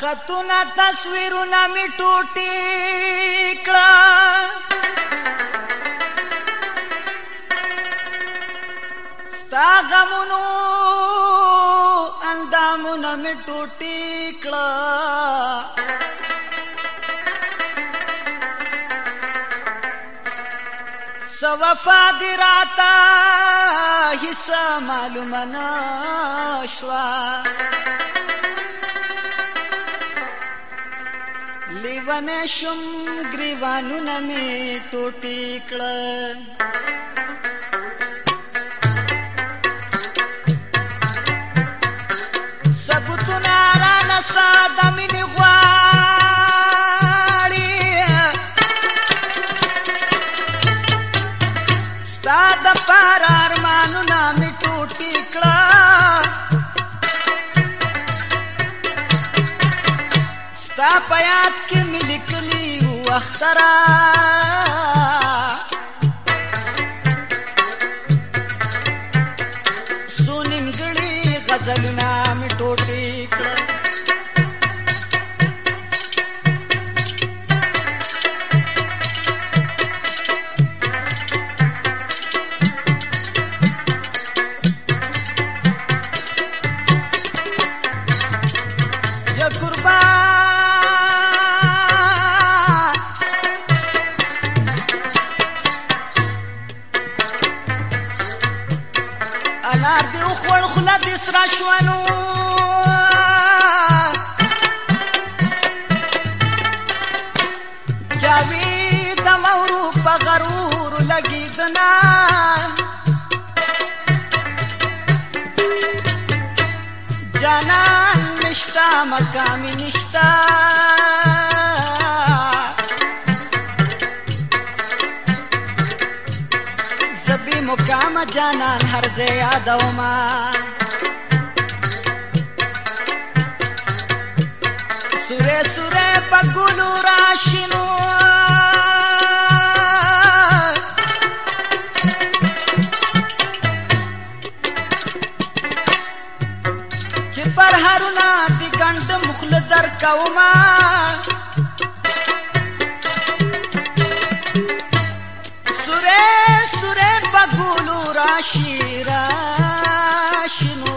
خطونه تصویرونه می ټوټي کړه ستا غمونو اندامونه می ټوټي کړه سوفا دی راتا حصہ معلومه نشوه لیوانه شم گریوانونه می ټوټی کړه خیرات کې مې لیکلي وو اخترا سونیم غړي غزلونه مې ټوټې کړل جانان مشتا مقامی نشتا زبی مقام جانان هر زیاده ما Dar sarcauma Sure, sure, bagulu rashi rashinu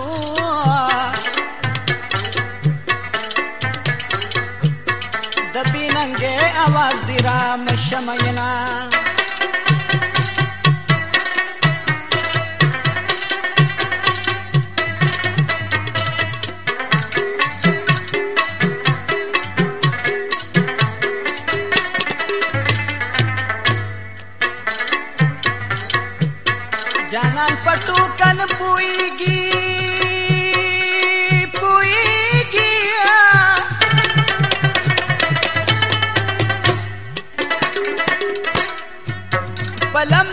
Dabi nange awaz di ram shamayna कन पटू पुईगी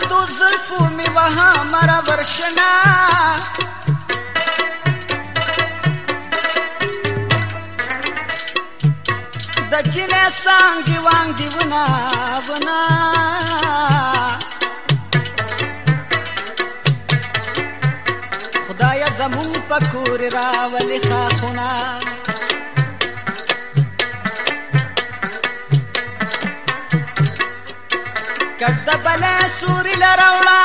तो वहां मरा वर्षना दक्षिण सांगी वांगी बुना बुना پوری راولي خاخونه کړه بلا سوری لرولا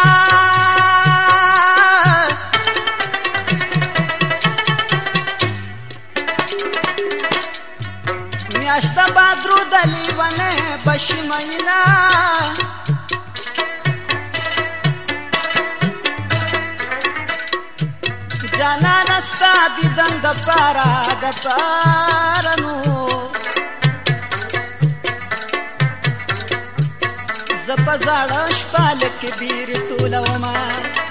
میاشتا بادرو دلی ونه بشمینه دیدن د پارا د پارمو زپزړ شپه لکه بیر ټولومه